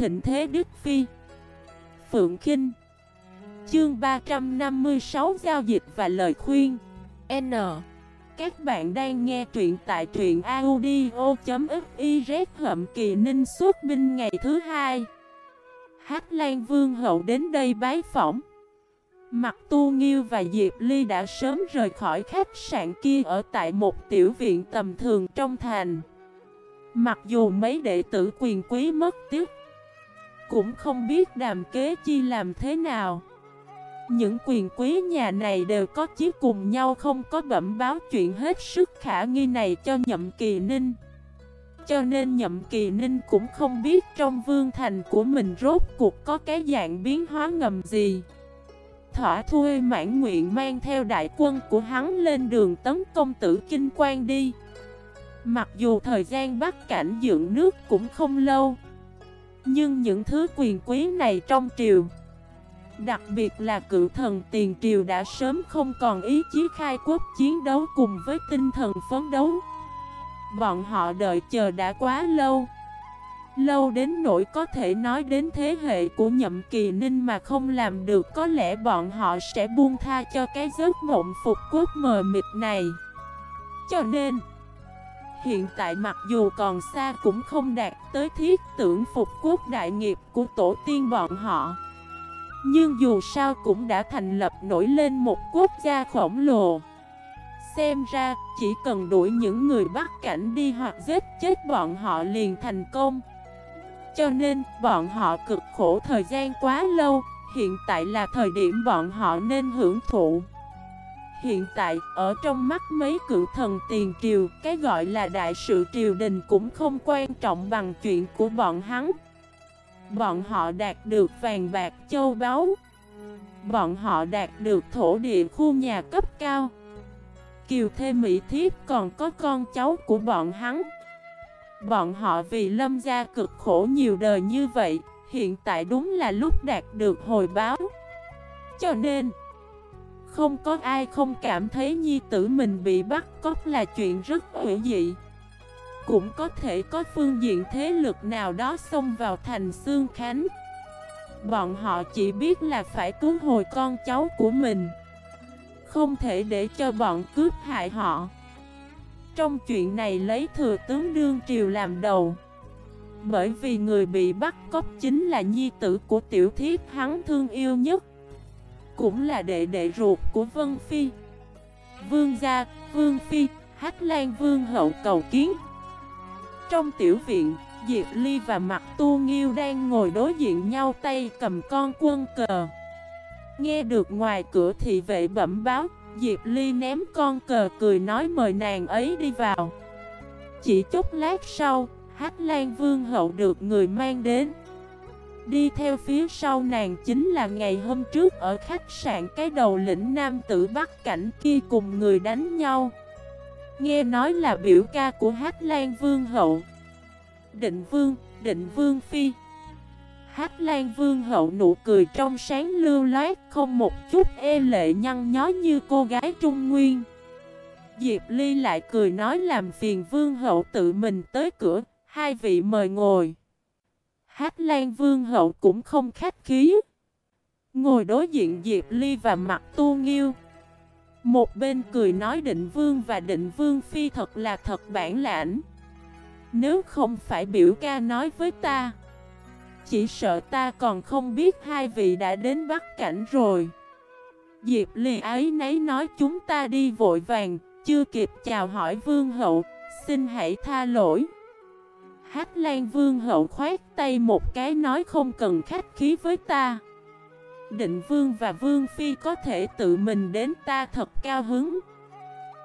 thịnh thế Đức Phi. Phượng Kinh. Chương 356 Giao dịch và lời khuyên. N. Các bạn đang nghe truyện tại truyện audio.xyz Hậm Kỳ Ninh suốt binh ngày thứ hai. Hát Lan Vương Hậu đến đây bái phỏng. Mặt Tu Nghiêu và Diệp Ly đã sớm rời khỏi khách sạn kia ở tại một tiểu viện tầm thường trong thành. Mặc dù mấy đệ tử quyền quý mất tiếc cũng không biết đàm kế chi làm thế nào. Những quyền quý nhà này đều có chí cùng nhau không có bẩm báo chuyện hết sức khả nghi này cho nhậm kỳ ninh. Cho nên nhậm kỳ ninh cũng không biết trong vương thành của mình rốt cuộc có cái dạng biến hóa ngầm gì. Thỏa thuê mãn nguyện mang theo đại quân của hắn lên đường tấn công tử kinh quan đi. Mặc dù thời gian bắt cảnh dưỡng nước cũng không lâu nhưng những thứ quyền quý này trong triều, Đặc biệt là cựu thần tiền triều đã sớm không còn ý chí khai quốc chiến đấu cùng với tinh thần phấn đấu. Bọn họ đợi chờ đã quá lâu. Lâu đến nỗi có thể nói đến thế hệ của nhậm kỳ ninh mà không làm được, Có lẽ bọn họ sẽ buông tha cho cái giấc mộng phục quốc mờ mịt này. Cho nên Hiện tại mặc dù còn xa cũng không đạt tới thiết tưởng phục quốc đại nghiệp của tổ tiên bọn họ. Nhưng dù sao cũng đã thành lập nổi lên một quốc gia khổng lồ. Xem ra, chỉ cần đuổi những người bắt cảnh đi hoặc giết chết bọn họ liền thành công. Cho nên, bọn họ cực khổ thời gian quá lâu, Hiện tại là thời điểm bọn họ nên hưởng thụ. Hiện tại, ở trong mắt mấy cựu thần tiền triều, cái gọi là đại sự triều đình cũng không quan trọng bằng chuyện của bọn hắn. Bọn họ đạt được vàng bạc châu báu. Bọn họ đạt được thổ địa khu nhà cấp cao. Kiều Thê Mỹ Thiếp còn có con cháu của bọn hắn. Bọn họ vì lâm gia cực khổ nhiều đời như vậy, hiện tại đúng là lúc đạt được hồi báo. Cho nên... Không có ai không cảm thấy nhi tử mình bị bắt cóc là chuyện rất hữu dị. Cũng có thể có phương diện thế lực nào đó xông vào thành xương khánh. Bọn họ chỉ biết là phải cứu hồi con cháu của mình. Không thể để cho bọn cướp hại họ. Trong chuyện này lấy thừa tướng Đương Triều làm đầu. Bởi vì người bị bắt cóc chính là nhi tử của tiểu thiếp hắn thương yêu nhất cũng là đệ đệ ruột của Vân Phi. Vương gia, Vương Phi, Hát Lan Vương hậu cầu kiến. Trong tiểu viện, Diệp Ly và Mặt Tu Nghiêu đang ngồi đối diện nhau tay cầm con quân cờ. Nghe được ngoài cửa thị vệ bẩm báo Diệp Ly ném con cờ cười nói mời nàng ấy đi vào. Chỉ chút lát sau, Hát Lan Vương hậu được người mang đến. Đi theo phía sau nàng chính là ngày hôm trước ở khách sạn cái đầu lĩnh nam tử Bắc Cảnh kia cùng người đánh nhau. Nghe nói là biểu ca của Hát Lan Vương Hậu. Định Vương, Định Vương Phi. Hát Lan Vương Hậu nụ cười trong sáng lưu loát Không một chút e lệ nhăn nhó như cô gái Trung Nguyên. Diệp Ly lại cười nói làm phiền Vương Hậu tự mình tới cửa Hai vị mời ngồi. Hát Lan Vương Hậu cũng không khách khí. Ngồi đối diện Diệp Ly và mặt tu nghiêu. Một bên cười nói định vương và định vương phi thật là thật bản lãnh. Nếu không phải biểu ca nói với ta, chỉ sợ ta còn không biết hai vị đã đến Bắc Cảnh rồi. Diệp Ly ấy nấy nói chúng ta đi vội vàng, chưa kịp chào hỏi vương hậu, xin hãy tha lỗi. Hát Lan Vương hậu khoát tay một cái nói không cần khách khí với ta. Định Vương và Vương Phi có thể tự mình đến ta thật cao hứng.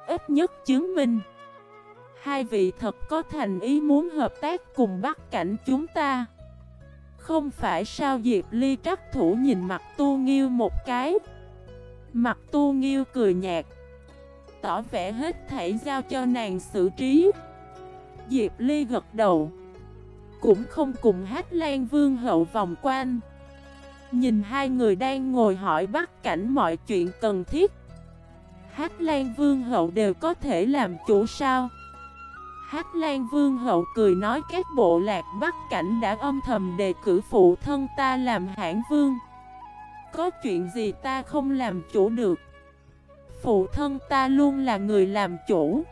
Ít nhất chứng minh, Hai vị thật có thành ý muốn hợp tác cùng bắt cảnh chúng ta. Không phải sao Diệp Ly trắc thủ nhìn mặt tu nghiêu một cái. Mặt tu nghiêu cười nhạt, Tỏ vẻ hết thảy giao cho nàng xử trí. Diệp Ly gật đầu Cũng không cùng hát Lan Vương hậu vòng quanh Nhìn hai người đang ngồi hỏi bắt cảnh mọi chuyện cần thiết Hát Lan Vương hậu đều có thể làm chủ sao Hát Lan Vương hậu cười nói các bộ lạc Bắc Cảnh đã âm thầm đề cử phụ thân ta làm hãng vương. Có chuyện gì ta không làm chủ được. Phụ thân ta luôn là người làm chủ.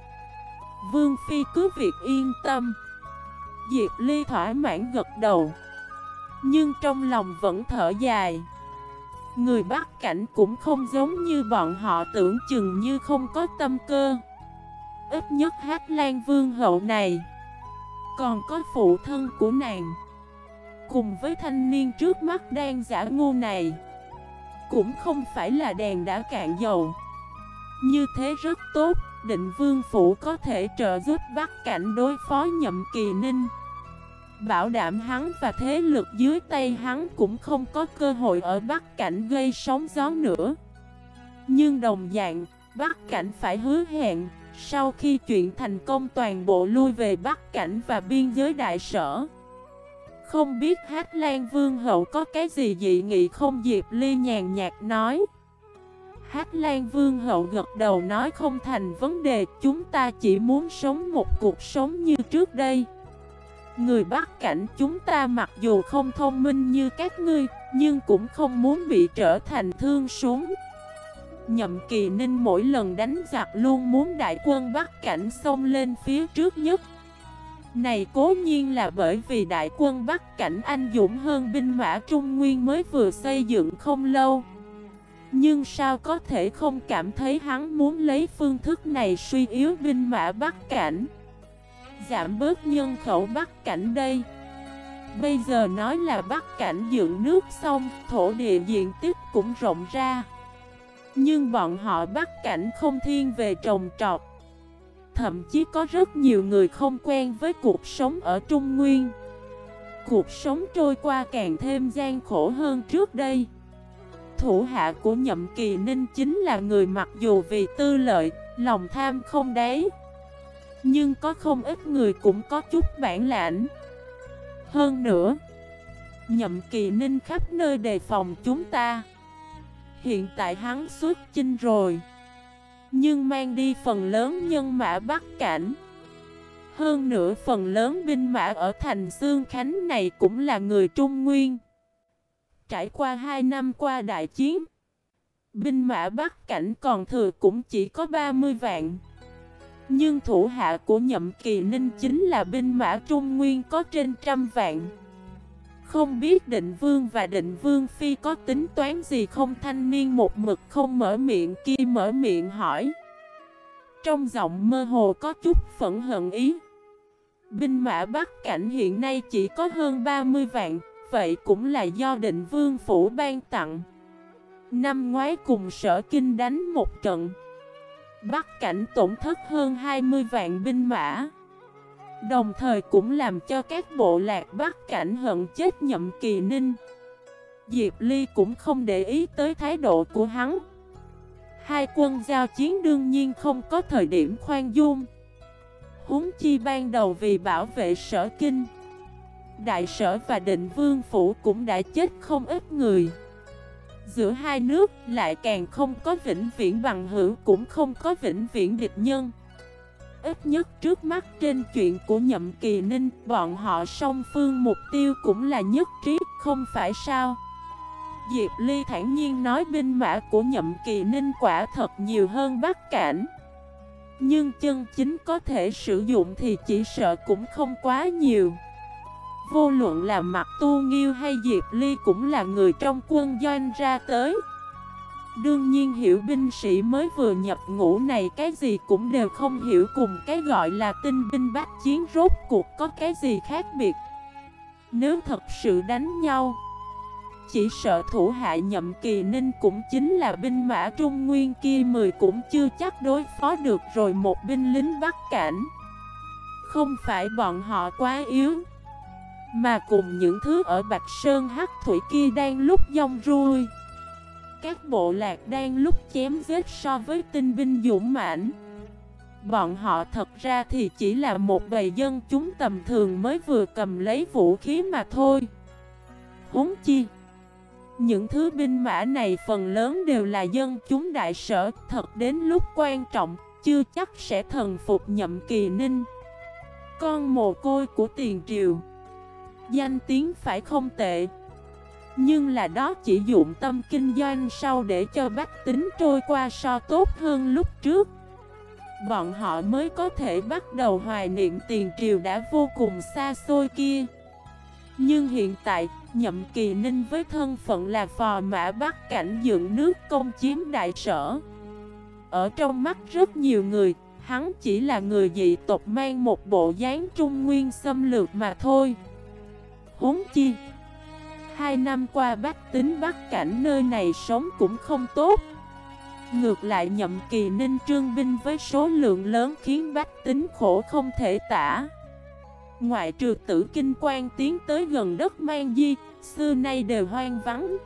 Vương Phi cứ việc yên tâm. Diệp Ly thỏa mãn gật đầu. Nhưng trong lòng vẫn thở dài. Người Bắc Cảnh cũng không giống như bọn họ tưởng chừng như không có tâm cơ ít nhất hát lan vương hậu này Còn có phụ thân của nàng Cùng với thanh niên trước mắt đang giả ngu này, Cũng không phải là đèn đã cạn dầu Như thế rất tốt Định vương phủ có thể trợ giúp bắt cảnh đối phó nhậm kỳ ninh. Bảo đảm hắn và thế lực dưới tay hắn cũng không có cơ hội ở Bắc Cảnh gây sóng gió nữa. Nhưng đồng dạng, Bắc Cảnh phải hứa hẹn sau khi chuyện thành công toàn bộ lui về Bắc Cảnh và biên giới đại sở. Không biết Hát Lan Vương Hậu có cái gì dị nghị không? Diệp Ly nhàn nhạt nói. Hát Lan Vương Hậu gật đầu nói không thành vấn đề, Chúng ta chỉ muốn sống một cuộc sống như trước đây. Người Bắc Cảnh chúng ta mặc dù không thông minh như các ngươi, Nhưng cũng không muốn bị trở thành thương súng. Nhậm kỳ ninh mỗi lần đánh giặc luôn muốn đại quân bắt cảnh xông lên phía trước nhất. Này cố nhiên là bởi vì đại quân bắt cảnh anh dũng hơn binh mã Trung Nguyên mới vừa xây dựng không lâu. Nhưng sao có thể không cảm thấy hắn muốn lấy phương thức này suy yếu binh mã bắc cảnh? Giảm bớt nhân khẩu bắc cảnh đây. Bây giờ nói là bắc cảnh dựng nước xong, thổ địa diện tích cũng rộng ra. Nhưng bọn họ bắc cảnh không thiên về trồng trọt. Thậm chí có rất nhiều người không quen với cuộc sống ở Trung Nguyên. Cuộc sống trôi qua càng thêm gian khổ hơn trước đây. Thủ hạ của nhậm kỳ ninh chính là người mặc dù vì tư lợi, lòng tham không đáy Nhưng có không ít người cũng có chút bản lãnh. Hơn nữa Nhậm kỳ ninh khắp nơi đề phòng chúng ta. Hiện tại hắn xuất chinh rồi Nhưng mang đi phần lớn nhân mã Bắc Cảnh. Hơn nữa phần lớn binh mã ở thành Sương Khánh này cũng là người Trung Nguyên. Trải qua 2 năm qua đại chiến, Binh mã Bắc Cảnh còn thừa cũng chỉ có 30 vạn. Nhưng thủ hạ của nhậm kỳ ninh chính là binh mã Trung Nguyên có trên trăm vạn. Không biết định vương và định vương phi có tính toán gì không? Thanh niên một mực không mở miệng, kia mở miệng hỏi. Trong giọng mơ hồ có chút phẫn hận ý. Binh mã Bắc Cảnh hiện nay chỉ có hơn 30 vạn. Vậy cũng là do định vương phủ ban tặng. Năm ngoái cùng sở kinh đánh một trận. Bắc Cảnh tổn thất hơn 20 vạn binh mã. Đồng thời cũng làm cho các bộ lạc bắc cảnh hận chết nhậm kỳ ninh. Diệp Ly cũng không để ý tới thái độ của hắn. Hai quân giao chiến đương nhiên không có thời điểm khoan dung. Huống chi ban đầu vì bảo vệ sở kinh Đại sở và định vương phủ cũng đã chết không ít người. Giữa hai nước lại càng không có vĩnh viễn bằng hữu cũng không có vĩnh viễn địch nhân. Ít nhất trước mắt trên chuyện của nhậm kỳ ninh, Bọn họ song phương mục tiêu cũng là nhất trí, Không phải sao? Diệp Ly thản nhiên nói binh mã của nhậm kỳ ninh quả thật nhiều hơn Bắc Cảnh. Nhưng chân chính có thể sử dụng thì chỉ sợ cũng không quá nhiều. Vô luận là mặt tu nghiêu hay Diệp Ly cũng là người trong quân doanh ra tới. Đương nhiên hiểu binh sĩ mới vừa nhập ngũ này cái gì cũng đều không hiểu cùng cái gọi là tinh binh bát chiến rốt cuộc có cái gì khác biệt. Nếu thật sự đánh nhau, Chỉ sợ thủ hạ nhậm kỳ ninh cũng chính là binh mã trung nguyên kia mười cũng chưa chắc đối phó được rồi một binh lính bắt cảnh. Không phải bọn họ quá yếu mà cùng những thứ ở Bạch Sơn Hắc Thủy kia đang lúc dông ruôi. Các bộ lạc đang lúc chém giết so với tinh binh dũng mãnh. Bọn họ thật ra thì chỉ là một bầy dân chúng tầm thường mới vừa cầm lấy vũ khí mà thôi. Huống chi, Những thứ binh mã này phần lớn đều là dân chúng đại sở, Thật đến lúc quan trọng, chưa chắc sẽ thần phục nhậm kỳ ninh. Con mồ côi của tiền triều. Danh tiếng phải không tệ. Nhưng là đó chỉ dụng tâm kinh doanh sau để cho bách tính trôi qua so tốt hơn lúc trước. Bọn họ mới có thể bắt đầu hoài niệm tiền triều đã vô cùng xa xôi kia. Nhưng hiện tại, nhậm kỳ ninh với thân phận là phò mã bắt cảnh dựng nước công chiếm đại sở. Ở trong mắt rất nhiều người, hắn chỉ là người dị tộc mang một bộ dáng trung nguyên xâm lược mà thôi huống chi? Hai năm qua bách tính bắt cảnh nơi này sống cũng không tốt. Ngược lại nhậm kỳ ninh trương binh với số lượng lớn khiến bách tính khổ không thể tả. Ngoại trừ tử kinh quan tiến tới gần đất mang di, Xưa nay đều hoang vắng.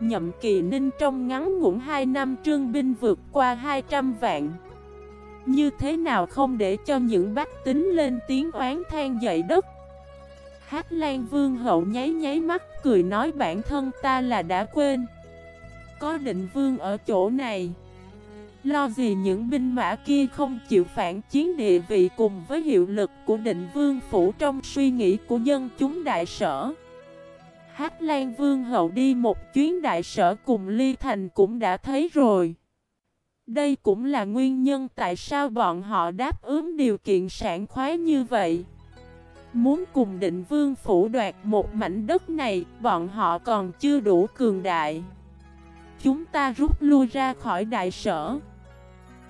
Nhậm kỳ ninh trong ngắn ngủn 2 năm trương binh vượt qua 200 vạn. Như thế nào không để cho những bách tính lên tiếng oán than dậy đất? Hát Lan Vương hậu nháy nháy mắt, cười nói bản thân ta là đã quên. Có định vương ở chỗ này. Lo gì những binh mã kia không chịu phản chiến địa vị cùng với hiệu lực của định vương phủ trong suy nghĩ của dân chúng đại sở. Hát Lan Vương hậu đi một chuyến đại sở cùng Ly Thành cũng đã thấy rồi. Đây cũng là nguyên nhân tại sao bọn họ đáp ứng điều kiện sản khoái như vậy. Muốn cùng định vương phủ đoạt một mảnh đất này, bọn họ còn chưa đủ cường đại. Chúng ta rút lui ra khỏi đại sở.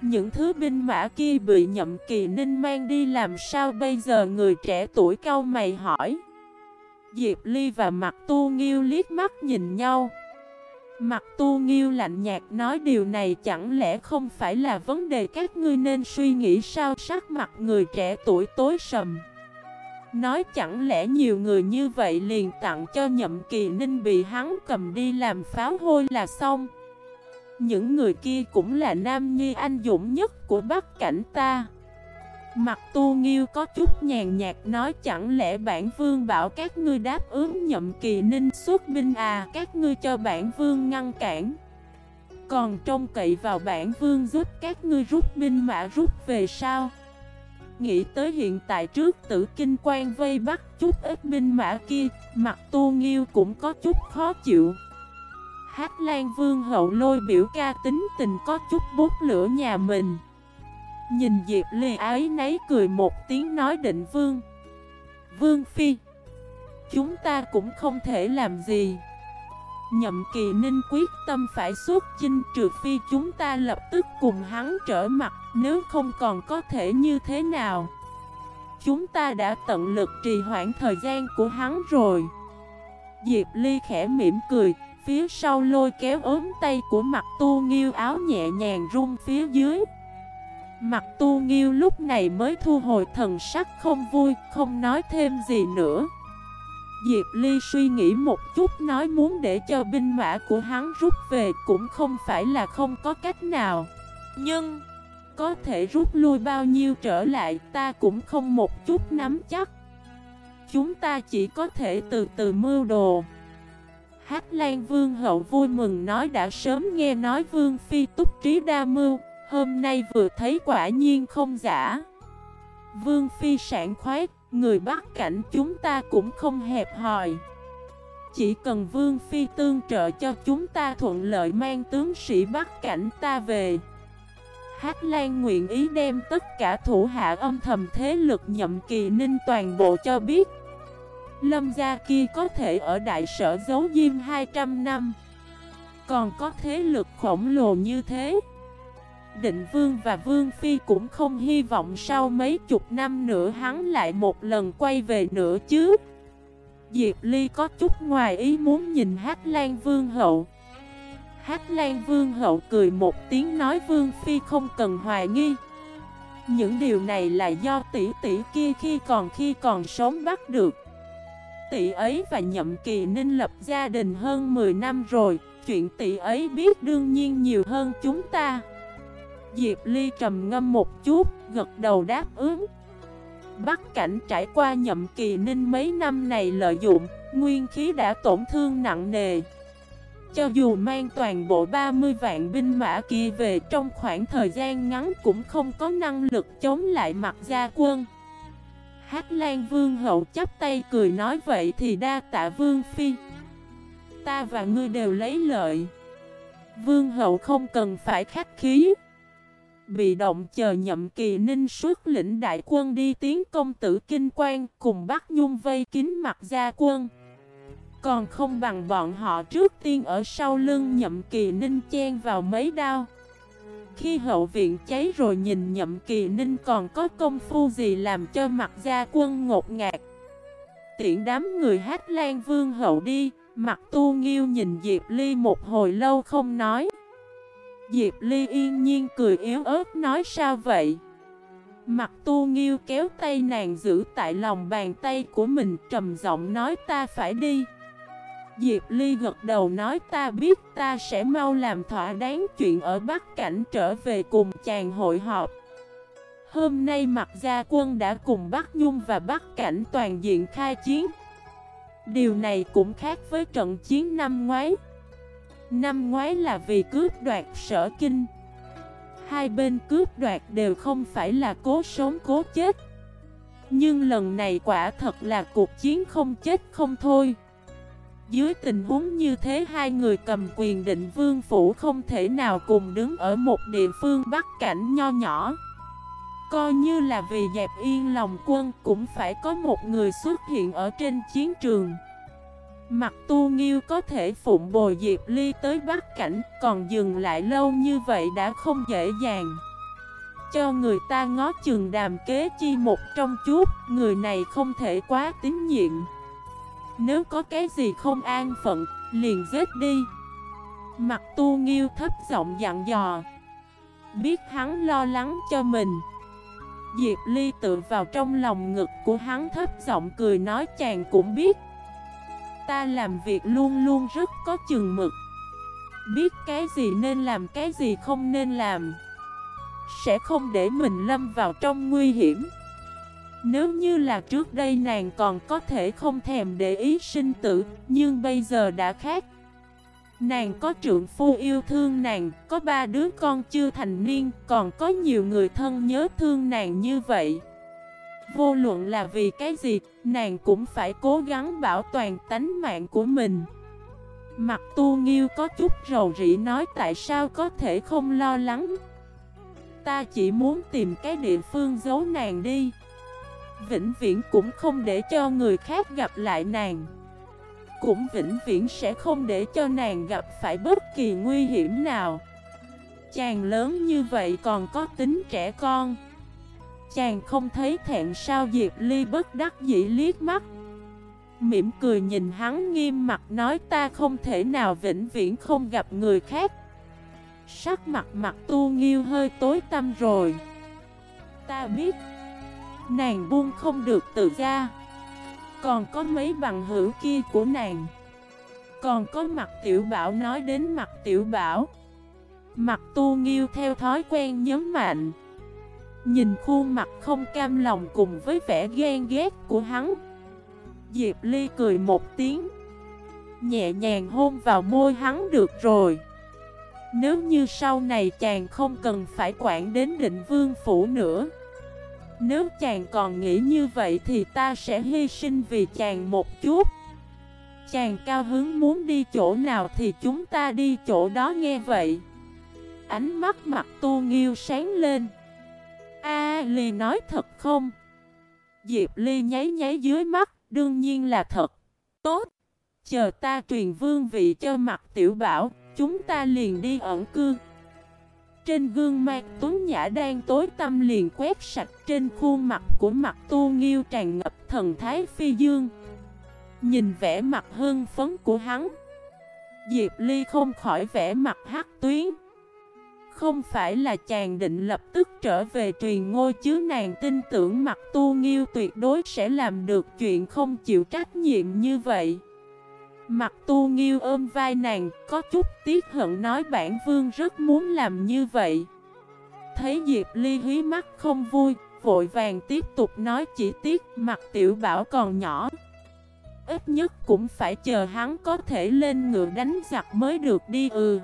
Những thứ binh mã kia bị nhậm kỳ ninh mang đi làm sao bây giờ người trẻ tuổi cao mày hỏi. Diệp Ly và mặt tu nghiêu liếc mắt nhìn nhau. Mặt tu nghiêu lạnh nhạt nói điều này chẳng lẽ không phải là vấn đề các ngươi nên suy nghĩ sao sắc mặt người trẻ tuổi tối sầm. Nói chẳng lẽ nhiều người như vậy liền tặng cho nhậm kỳ ninh bị hắn cầm đi làm pháo hôi là xong? Những người kia cũng là nam nhi anh dũng nhất của bắc cảnh ta. Mặt tu nghiêu có chút nhàn nhạt nói chẳng lẽ bản vương bảo các ngươi đáp ứng nhậm kỳ ninh xuất binh à Các ngươi cho bản vương ngăn cản. Còn trông cậy vào bản vương giúp các ngươi rút binh mã rút về sao? Nghĩ tới hiện tại trước tử kinh quan vây bắt chút ít binh mã kia, Mặt tu nghiêu cũng có chút khó chịu. Hát Lan Vương hậu lôi biểu ca tính tình có chút bút lửa nhà mình. Nhìn Diệp Ly ái nấy cười một tiếng nói định Vương. Vương Phi, Chúng ta cũng không thể làm gì. Nhậm kỳ ninh quyết tâm phải xuất chinh, trừ phi chúng ta lập tức cùng hắn trở mặt, Nếu không còn có thể như thế nào. Chúng ta đã tận lực trì hoãn thời gian của hắn rồi. Diệp Ly khẽ mỉm cười, Phía sau lôi kéo ốm tay của mặt tu nghiêu áo nhẹ nhàng rung phía dưới. Mặt tu nghiêu lúc này mới thu hồi thần sắc không vui, Không nói thêm gì nữa. Diệp Ly suy nghĩ một chút nói muốn để cho binh mã của hắn rút về cũng không phải là không có cách nào. Nhưng, có thể rút lui bao nhiêu trở lại ta cũng không một chút nắm chắc. Chúng ta chỉ có thể từ từ mưu đồ. Hát Lan Vương hậu vui mừng nói đã sớm nghe nói Vương Phi túc trí đa mưu, Hôm nay vừa thấy quả nhiên không giả. Vương Phi sản khoái Người bắt cảnh chúng ta cũng không hẹp hòi. Chỉ cần Vương Phi tương trợ cho chúng ta thuận lợi mang tướng sĩ bắt cảnh ta về. Hát Lan nguyện ý đem tất cả thủ hạ âm thầm thế lực nhậm kỳ ninh toàn bộ cho biết. Lâm gia kia có thể ở đại sở giấu diêm 200 năm. Còn có thế lực khổng lồ như thế. Định Vương và Vương Phi cũng không hy vọng sau mấy chục năm nữa hắn lại một lần quay về nữa chứ. Diệp Ly có chút ngoài ý muốn nhìn Hát Lan Vương Hậu. Hát Lan Vương Hậu cười một tiếng nói Vương Phi không cần hoài nghi. Những điều này là do tỷ tỷ kia khi còn khi còn sống bắt được. Tỷ ấy và Nhậm Kỳ Ninh lập gia đình hơn 10 năm rồi, Chuyện tỷ ấy biết đương nhiên nhiều hơn chúng ta. Diệp Ly trầm ngâm một chút, gật đầu đáp ứng. Bắc cảnh trải qua nhậm kỳ ninh mấy năm này lợi dụng, nguyên khí đã tổn thương nặng nề. Cho dù mang toàn bộ 30 vạn binh mã kia về trong khoảng thời gian ngắn cũng không có năng lực chống lại mặt gia quân. Hát Lan Vương hậu chắp tay cười nói vậy thì đa tạ Vương Phi Ta và ngươi đều lấy lợi Vương hậu không cần phải khách khí Bị động chờ nhậm kỳ ninh xuất lĩnh đại quân đi tiến công tử kinh quan cùng bắt nhung vây kín mặt gia quân. Còn không bằng bọn họ trước tiên ở sau lưng nhậm kỳ ninh chen vào mấy đao. Khi hậu viện cháy rồi nhìn nhậm kỳ ninh còn có công phu gì làm cho mặt gia quân ngột ngạt. Tiện đám người hát lan vương hậu đi, Mặt tu nghiêu nhìn Diệp Ly một hồi lâu không nói. Diệp Ly yên nhiên cười yếu ớt nói, sao vậy? Mặt tu nghiêu kéo tay nàng giữ tại lòng bàn tay của mình, trầm giọng nói, ta phải đi. Diệp Ly gật đầu nói, ta biết, ta sẽ mau làm thỏa đáng chuyện ở Bắc Cảnh trở về cùng chàng hội họp. Hôm nay mặt gia quân đã cùng Bắc Nhung và Bắc Cảnh toàn diện khai chiến. Điều này cũng khác với trận chiến năm ngoái. Năm ngoái là vì cướp đoạt sở kinh. Hai bên cướp đoạt đều không phải là cố sống cố chết. Nhưng lần này quả thật là cuộc chiến không chết không thôi. Dưới tình huống như thế, hai người cầm quyền định vương phủ không thể nào cùng đứng ở một địa phương bắc cảnh nho nhỏ. Coi như là vì dẹp yên lòng quân, cũng phải có một người xuất hiện ở trên chiến trường. Mặt tu nghiêu có thể phụng bồi Diệp Ly tới Bắc Cảnh, Còn dừng lại lâu như vậy đã không dễ dàng. Cho người ta ngó chừng đàm kế chi một trong chút, Người này không thể quá tín nhiệm. Nếu có cái gì không an phận, Liền giết đi. Mặt tu nghiêu thấp giọng dặn dò. Biết hắn lo lắng cho mình. Diệp Ly tự vào trong lòng ngực của hắn thấp giọng cười nói chàng cũng biết. Ta làm việc luôn luôn rất có chừng mực. Biết cái gì nên làm, cái gì không nên làm. Sẽ không để mình lâm vào trong nguy hiểm. Nếu như là trước đây nàng còn có thể không thèm để ý sinh tử, Nhưng bây giờ đã khác. Nàng có trượng phu yêu thương nàng, Có ba đứa con chưa thành niên, Còn có nhiều người thân nhớ thương nàng như vậy. Vô luận là vì cái gì, nàng cũng phải cố gắng bảo toàn tánh mạng của mình. Mặt tu nghiêu có chút rầu rĩ nói tại sao có thể không lo lắng. Ta chỉ muốn tìm cái địa phương giấu nàng đi. Vĩnh viễn cũng không để cho người khác gặp lại nàng. Cũng vĩnh viễn sẽ không để cho nàng gặp phải bất kỳ nguy hiểm nào. Chàng lớn như vậy còn có tính trẻ con. Chàng không thấy thẹn sao Diệp Ly bất đắc dĩ liếc mắt. Mỉm cười nhìn hắn nghiêm mặt nói ta không thể nào vĩnh viễn không gặp người khác. Sắc mặt mặt tu nghiêu hơi tối tăm rồi. Ta biết, Nàng buông không được tự ra Còn có mấy bằng hữu kia của nàng. Còn có mặt tiểu bảo nói đến mặt tiểu bảo. Mặt tu nghiêu theo thói quen nhấn mạnh. Nhìn khuôn mặt không cam lòng cùng với vẻ ghen ghét của hắn. Diệp Ly cười một tiếng. Nhẹ nhàng hôn vào môi hắn được rồi. Nếu như sau này chàng không cần phải quản đến định vương phủ nữa. Nếu chàng còn nghĩ như vậy thì ta sẽ hy sinh vì chàng một chút. Chàng cao hứng muốn đi chỗ nào thì chúng ta đi chỗ đó nghe vậy. Ánh mắt mặt tu nghiêu sáng lên. A Ly nói thật không? Diệp Ly nháy nháy dưới mắt, đương nhiên là thật. Tốt. Chờ ta truyền vương vị cho mặt tiểu bảo, chúng ta liền đi ẩn cư. Trên gương mặt Tuấn Nhã đang tối tâm liền quét sạch trên khuôn mặt của mặt tu nghiêu tràn ngập thần thái phi dương. Nhìn vẻ mặt hưng phấn của hắn. Diệp Ly không khỏi vẻ mặt hắc tuyến. Không phải là chàng định lập tức trở về truyền ngôi chứ nàng tin tưởng mặt tu nghiêu tuyệt đối sẽ làm được chuyện không chịu trách nhiệm như vậy. Mặt tu nghiêu ôm vai nàng, có chút tiếc hận nói bản vương rất muốn làm như vậy. Thấy Diệp Ly hí mắt không vui, vội vàng tiếp tục nói chỉ tiếc mặt tiểu bảo còn nhỏ. Ít nhất cũng phải chờ hắn có thể lên ngựa đánh giặc mới được đi ừ.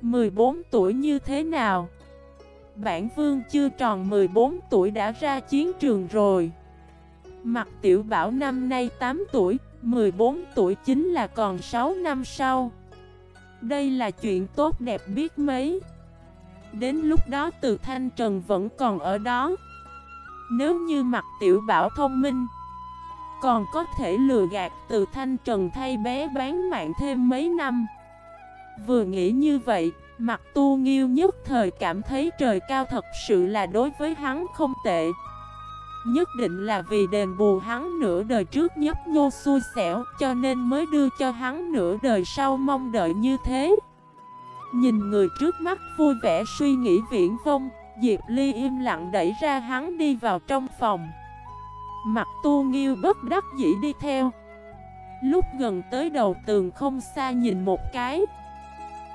14 tuổi như thế nào? Bản vương chưa tròn 14 tuổi đã ra chiến trường rồi Mặt tiểu bảo năm nay 8 tuổi, 14 tuổi chính là còn 6 năm sau. Đây là chuyện tốt đẹp biết mấy. Đến lúc đó từ Thanh Trần vẫn còn ở đó. Nếu như mặt tiểu bảo thông minh, còn có thể lừa gạt từ Thanh Trần thay bé bán mạng thêm mấy năm. Vừa nghĩ như vậy, mặt tu nghiêu nhất thời cảm thấy trời cao thật sự là đối với hắn không tệ. Nhất định là vì đền bù hắn nửa đời trước nhấp nhô xui xẻo cho nên mới đưa cho hắn nửa đời sau mong đợi như thế. Nhìn người trước mắt vui vẻ suy nghĩ viễn vông, Diệp Ly im lặng đẩy ra hắn đi vào trong phòng. Mặt tu nghiêu bất đắc dĩ đi theo. Lúc gần tới đầu tường không xa nhìn một cái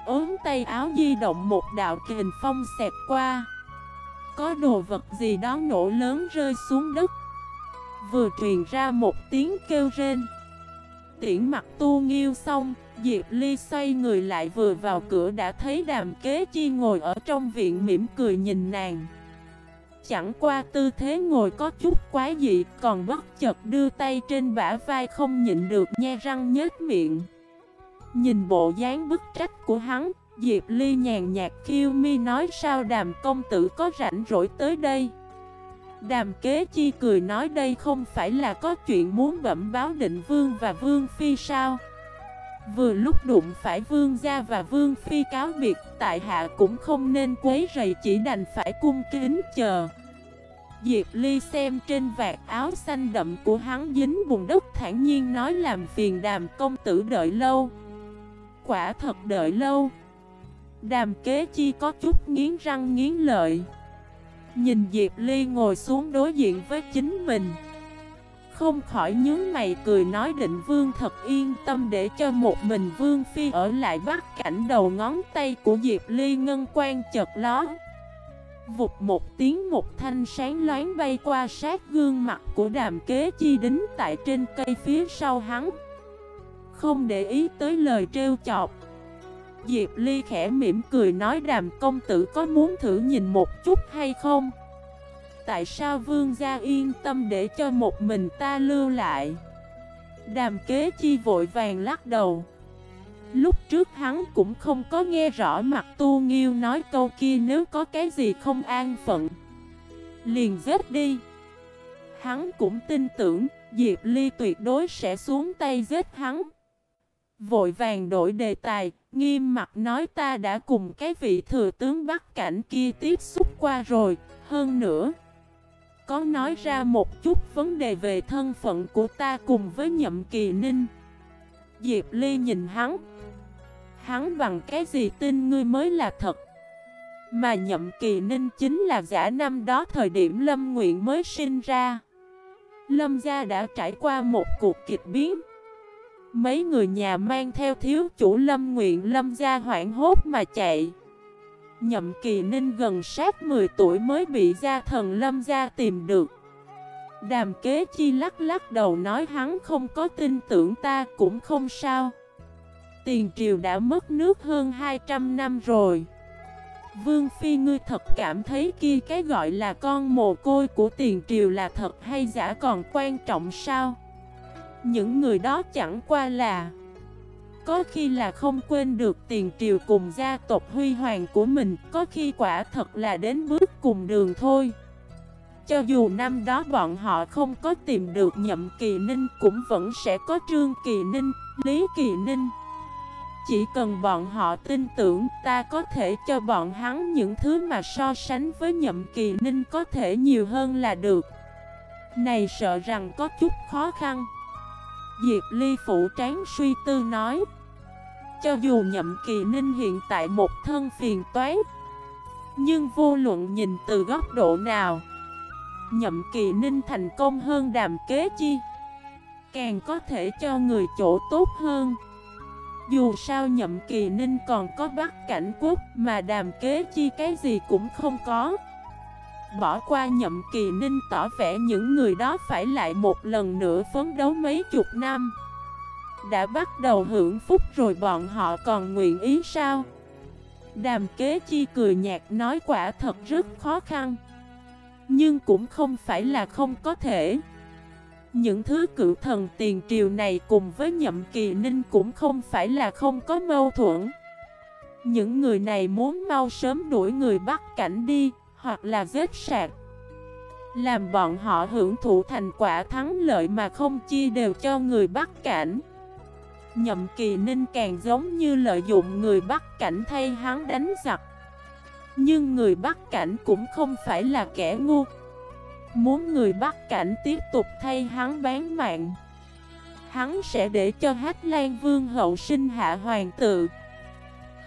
ốm tay áo di động một đạo kình phong xẹt qua. Có đồ vật gì đó nổ lớn rơi xuống đất. Vừa truyền ra một tiếng kêu rên. Tiễn mặt tu nghiêu xong, Diệp Ly xoay người lại vừa vào cửa đã thấy đàm kế chi ngồi ở trong viện mỉm cười nhìn nàng. Chẳng qua tư thế ngồi có chút quái dị, Còn bất chợt đưa tay trên bả vai không nhịn được nhe răng nhếch miệng. Nhìn bộ dáng bức trách của hắn, Diệp Ly nhàn nhạt khiêu mi nói sao đàm công tử có rảnh rỗi tới đây? Đàm kế chi cười nói đây không phải là có chuyện muốn bẩm báo định vương và vương phi sao? Vừa lúc đụng phải vương gia và vương phi cáo biệt, Tại hạ cũng không nên quấy rầy chỉ đành phải cung kính chờ. Diệp Ly xem trên vạt áo xanh đậm của hắn dính bùn đất thản nhiên nói làm phiền đàm công tử đợi lâu. Quả thật đợi lâu. Đàm kế chi có chút nghiến răng nghiến lợi. Nhìn Diệp Ly ngồi xuống đối diện với chính mình. Không khỏi nhướng mày cười nói định vương thật yên tâm để cho một mình vương phi ở lại bắt cảnh đầu ngón tay của Diệp Ly ngân quan chật ló. Vụt một tiếng một thanh sáng loáng bay qua sát gương mặt của đàm kế chi đính tại trên cây phía sau hắn. Không để ý tới lời trêu chọc. Diệp Ly khẽ mỉm cười nói đàm công tử có muốn thử nhìn một chút hay không? Tại sao vương gia yên tâm để cho một mình ta lưu lại? Đàm kế chi vội vàng lắc đầu. Lúc trước hắn cũng không có nghe rõ mặt tu nghiêu nói câu kia nếu có cái gì không an phận. Liền giết đi. Hắn cũng tin tưởng Diệp Ly tuyệt đối sẽ xuống tay giết hắn. Vội vàng đổi đề tài Nghiêm mặt nói ta đã cùng cái vị thừa tướng Bắc Cảnh kia tiếp xúc qua rồi, hơn nữa Có nói ra một chút vấn đề về thân phận của ta cùng với nhậm kỳ ninh. Diệp Ly nhìn hắn. Hắn bằng cái gì tin ngươi mới là thật? Mà nhậm kỳ ninh chính là giả năm đó thời điểm Lâm Nguyện mới sinh ra. Lâm gia đã trải qua một cuộc kịch biến. Mấy người nhà mang theo thiếu chủ lâm nguyện lâm gia hoảng hốt mà chạy. Nhậm kỳ ninh gần sát 10 tuổi mới bị gia thần lâm gia tìm được. Đàm kế chi lắc lắc đầu nói hắn không có tin tưởng ta cũng không sao. Tiền triều đã mất nước hơn 200 năm rồi. Vương Phi ngươi thật cảm thấy kia cái gọi là con mồ côi của tiền triều là thật hay giả còn quan trọng sao? Những người đó chẳng qua là Có khi là không quên được tiền triều cùng gia tộc huy hoàng của mình Có khi quả thật là đến bước cùng đường thôi. Cho dù năm đó bọn họ không có tìm được nhậm kỳ ninh Cũng vẫn sẽ có trương kỳ ninh, lý kỳ ninh. Chỉ cần bọn họ tin tưởng ta có thể cho bọn hắn những thứ mà so sánh với nhậm kỳ ninh có thể nhiều hơn là được. Này sợ rằng có chút khó khăn. Diệp Ly phủ tráng suy tư nói, Cho dù nhậm kỳ ninh hiện tại một thân phiền toái, Nhưng vô luận nhìn từ góc độ nào, Nhậm kỳ ninh thành công hơn đàm kế chi? Càng có thể cho người chỗ tốt hơn. Dù sao nhậm kỳ ninh còn có bắt cảnh quốc Mà đàm kế chi cái gì cũng không có. Bỏ qua nhậm kỳ ninh tỏ vẻ những người đó phải lại một lần nữa phấn đấu mấy chục năm. Đã bắt đầu hưởng phúc rồi bọn họ còn nguyện ý sao? Đàm kế chi cười nhạt nói quả thật rất khó khăn. Nhưng cũng không phải là không có thể. Những thứ cựu thần tiền triều này cùng với nhậm kỳ ninh cũng không phải là không có mâu thuẫn. Những người này muốn mau sớm đuổi người bắt cảnh đi. Hoặc là giết sạc. Làm bọn họ hưởng thụ thành quả thắng lợi mà không chia đều cho người bắt cảnh. Nhậm kỳ ninh càng giống như lợi dụng người bắt cảnh thay hắn đánh giặc. Nhưng người bắt cảnh cũng không phải là kẻ ngu. Muốn người bắt cảnh tiếp tục thay hắn bán mạng, Hắn sẽ để cho Hát Lan Vương hậu sinh hạ hoàng tự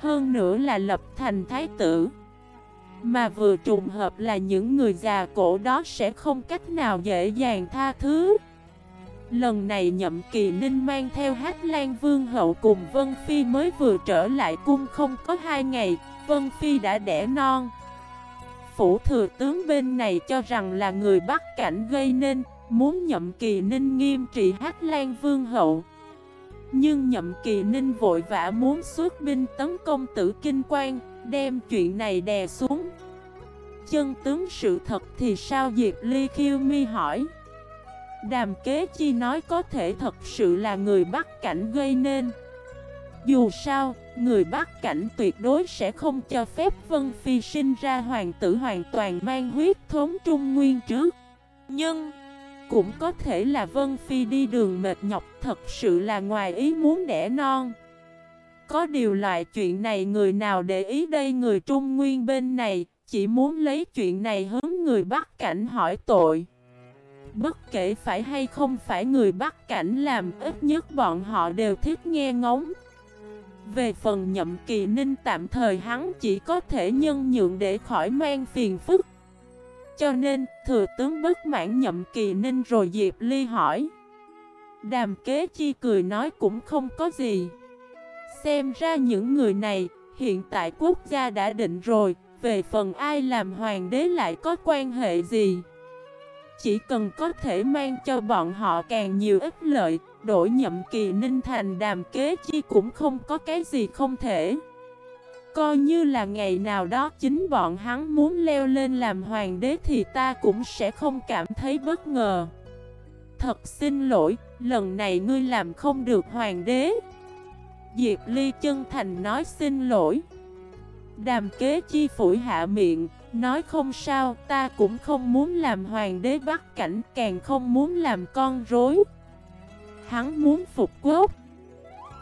Hơn nữa là lập thành thái tử. Mà vừa trùng hợp là những người già cổ đó sẽ không cách nào dễ dàng tha thứ. Lần này nhậm kỳ ninh mang theo Hát Lan Vương hậu cùng Vân Phi mới vừa trở lại cung không có hai ngày Vân Phi đã đẻ non. Phủ thừa tướng bên này cho rằng là người bắt cảnh gây nên, muốn nhậm kỳ ninh nghiêm trị Hát Lan Vương hậu. Nhưng nhậm kỳ ninh vội vã muốn xuất binh tấn công tử kinh quan, đem chuyện này đè xuống. Chân tướng sự thật thì sao Diệp Ly khiêu mi hỏi. Đàm kế chi nói có thể thật sự là người bắt cảnh gây nên. Dù sao, người Bắc cảnh tuyệt đối sẽ không cho phép Vân Phi sinh ra hoàng tử hoàn toàn mang huyết thống trung nguyên trước. Nhưng, cũng có thể là Vân Phi đi đường mệt nhọc thật sự là ngoài ý muốn đẻ non. Có điều loại chuyện này người nào để ý đây người Trung Nguyên bên này, chỉ muốn lấy chuyện này hướng người Bắc Cảnh hỏi tội. Bất kể phải hay không phải người Bắc Cảnh làm, ít nhất bọn họ đều thích nghe ngóng. Về phần nhậm kỳ ninh tạm thời hắn chỉ có thể nhân nhượng để khỏi mang phiền phức Cho nên thừa tướng bất mãn nhậm kỳ ninh rồi Diệp Ly hỏi Đàm kế chi cười nói cũng không có gì Xem ra những người này hiện tại quốc gia đã định rồi. Về phần ai làm hoàng đế lại có quan hệ gì? Chỉ cần có thể mang cho bọn họ càng nhiều ích lợi Đổi nhậm kỳ ninh thành đàm kế chi cũng không có cái gì không thể. Coi như là ngày nào đó chính bọn hắn muốn leo lên làm hoàng đế thì ta cũng sẽ không cảm thấy bất ngờ. Thật xin lỗi, lần này ngươi làm không được hoàng đế. Diệp Ly chân thành nói xin lỗi. Đàm kế chi phủi hạ miệng, nói không sao, ta cũng không muốn làm hoàng đế bắt cảnh, càng không muốn làm con rối. Hắn muốn phục quốc.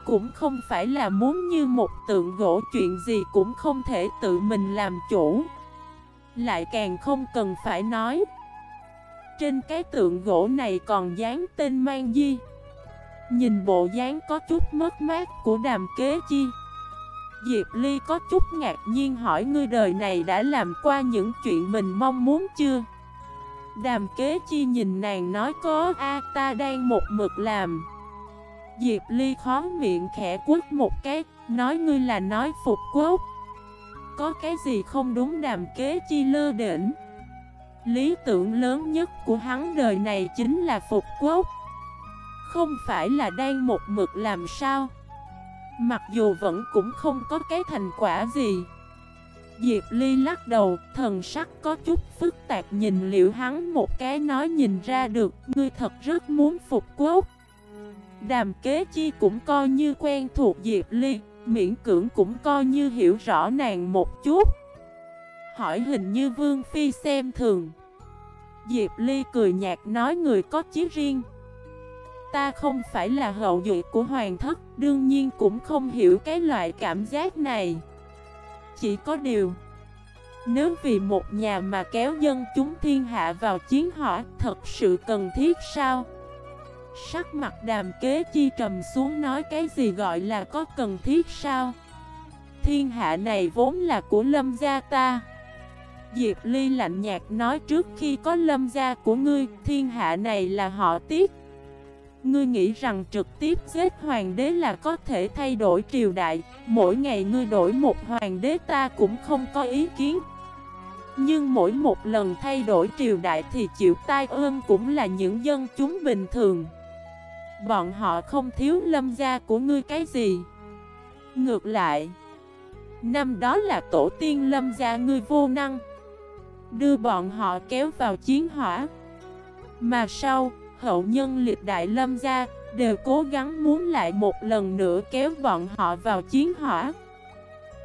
Cũng không phải là muốn như một tượng gỗ chuyện gì cũng không thể tự mình làm chủ. Lại càng không cần phải nói. Trên cái tượng gỗ này còn dán tên Mang Di. Nhìn bộ dáng có chút mất mát của đàm kế chi. Diệp Ly có chút ngạc nhiên hỏi ngươi đời này đã làm qua những chuyện mình mong muốn chưa? Đàm kế chi nhìn nàng nói có, a, ta đang một mực làm. Diệp Ly khó miệng khẽ quất một cái, Nói ngươi là nói phục quốc. Có cái gì không đúng đàm kế chi lơ đỉnh Lý tưởng lớn nhất của hắn đời này chính là phục quốc. Không phải là đang một mực làm sao. Mặc dù vẫn cũng không có cái thành quả gì. Diệp Ly lắc đầu, thần sắc có chút phức tạp nhìn liệu hắn một cái nói nhìn ra được Ngươi thật rất muốn phục quốc. Đàm kế chi cũng coi như quen thuộc Diệp Ly Miễn cưỡng cũng coi như hiểu rõ nàng một chút. Hỏi hình như Vương Phi xem thường. Diệp Ly cười nhạt nói người có chí riêng. Ta không phải là hậu duệ của hoàng thất, Đương nhiên cũng không hiểu cái loại cảm giác này. Chỉ có điều, Nếu vì một nhà mà kéo dân chúng thiên hạ vào chiến hỏa, Thật sự cần thiết sao? Sắc mặt đàm kế chi trầm xuống nói cái gì gọi là có cần thiết sao? Thiên hạ này vốn là của lâm gia ta. Diệp Ly lạnh nhạt nói trước khi có lâm gia của ngươi, Thiên hạ này là họ tiếc Ngươi nghĩ rằng trực tiếp giết hoàng đế là có thể thay đổi triều đại. Mỗi ngày ngươi đổi một hoàng đế ta cũng không có ý kiến. Nhưng mỗi một lần thay đổi triều đại thì chịu tai ương cũng là những dân chúng bình thường. Bọn họ không thiếu lâm gia của ngươi cái gì. Ngược lại, Năm đó là tổ tiên lâm gia ngươi vô năng. Đưa bọn họ kéo vào chiến hỏa. Mà sau hậu nhân liệt đại lâm gia, đều cố gắng muốn lại một lần nữa kéo bọn họ vào chiến hỏa.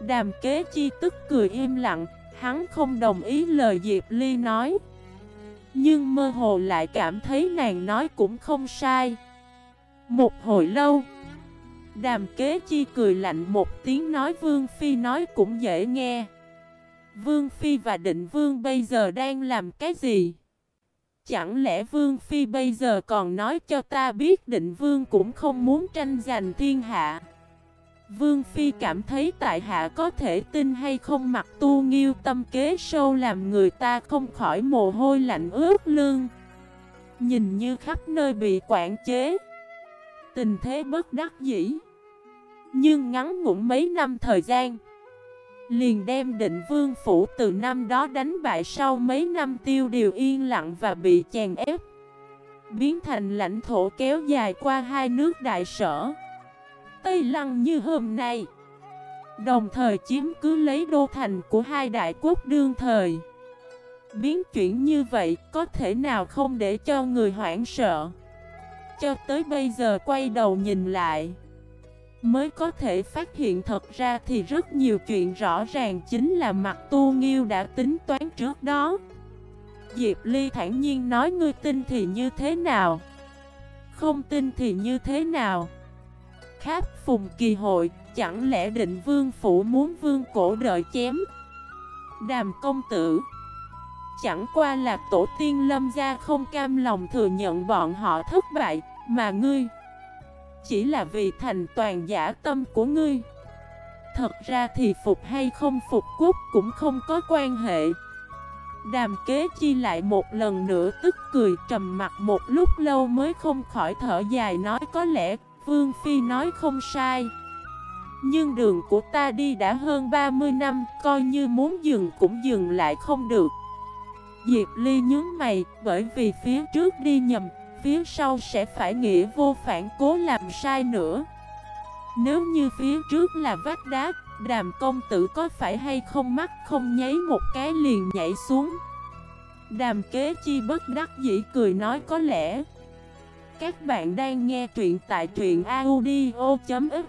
Đàm kế chi tức cười im lặng, hắn không đồng ý lời Diệp Ly nói. Nhưng mơ hồ lại cảm thấy nàng nói cũng không sai. Một hồi lâu, đàm kế chi cười lạnh một tiếng nói Vương Phi nói cũng dễ nghe. Vương Phi và định Vương bây giờ đang làm cái gì? Chẳng lẽ Vương Phi bây giờ còn nói cho ta biết định Vương cũng không muốn tranh giành thiên hạ? Vương Phi cảm thấy tại hạ có thể tin hay không mặc tu nghiêu tâm kế sâu làm người ta không khỏi mồ hôi lạnh ướt lương. Nhìn như khắp nơi bị quản chế. Tình thế bất đắc dĩ. Nhưng ngắn ngủn mấy năm thời gian. Liền đem định vương phủ từ năm đó đánh bại sau mấy năm tiêu điều yên lặng và bị chèn ép. Biến thành lãnh thổ kéo dài qua hai nước đại sở. Tây Lăng như hôm nay, Đồng thời chiếm cứ lấy đô thành của hai đại quốc đương thời. Biến chuyển như vậy có thể nào không để cho người hoảng sợ? Cho tới bây giờ quay đầu nhìn lại Mới có thể phát hiện. Thật ra thì rất nhiều chuyện rõ ràng chính là mặt tu nghiêu đã tính toán trước đó. Diệp Ly thản nhiên nói, ngươi tin thì như thế nào? Không tin thì như thế nào? Kháp phùng kỳ hội, Chẳng lẽ định vương phủ muốn vương cổ đợi chém? Đàm công tử, Chẳng qua là tổ tiên lâm gia không cam lòng thừa nhận bọn họ thất bại, Mà ngươi chỉ là vì thành toàn giả tâm của ngươi. Thật ra thì phục hay không phục quốc cũng không có quan hệ. Đàm kế chi lại một lần nữa tức cười trầm mặt một lúc lâu mới không khỏi thở dài nói có lẽ Vương Phi nói không sai. Nhưng đường của ta đi đã hơn 30 năm, Coi như muốn dừng cũng dừng lại không được. Diệp Ly nhướng mày, bởi vì phía trước đi nhầm phía sau sẽ phải nghĩa vô phản cố làm sai nữa. Nếu như phía trước là vách đá, đàm công tử có phải hay không mắt không nháy một cái liền nhảy xuống. Đàm kế chi bất đắc dĩ cười nói có lẽ. Các bạn đang nghe truyện tại truyện audio.fif